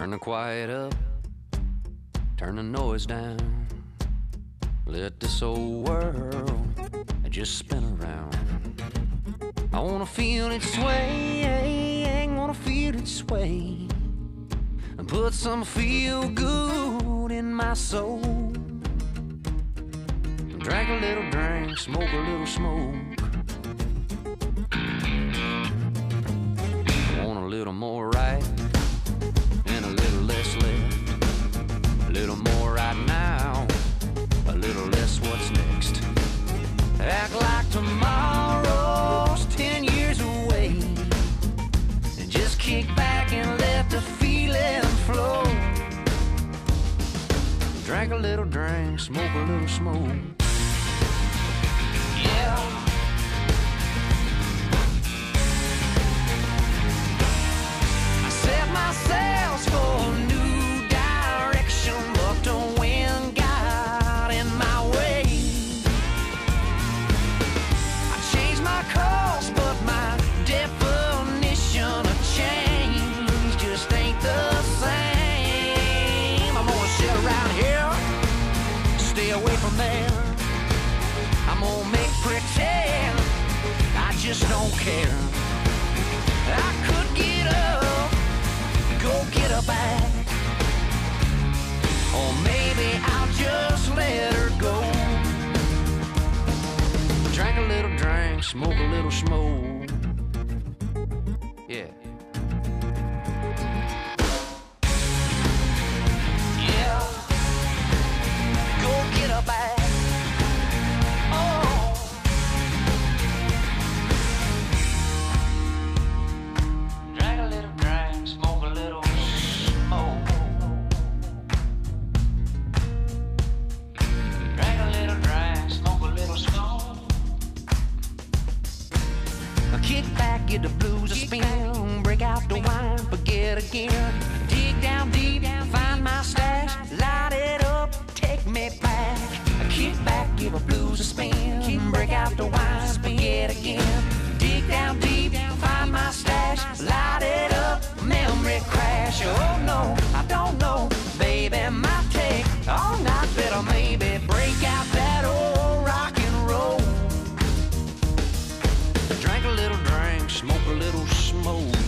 Turn the quiet up, turn the noise down. Let this old world just spin around. I wanna feel it sway, wanna feel it sway. And put some feel good in my soul. Drink a little drink, smoke a little smoke. Act like tomorrow's ten years away. And just kick back and let the feeling flow. Drink a little drink, smoke a little smoke. Away from there. I'm gonna make pretend I just don't care. I could get up, go get her back. Or maybe I'll just let her go. Drink a little drink, smoke a little smoke. Kick back, get the blues a spin. Break out the wine, forget again. Dig down deep, find my stash. Light it up, take me back. Kick back, give the blues a spin. Break out the wine, forget again. Dig down deep, find my stash. Light it up, memory crash. Oh no, I don't know, baby. os.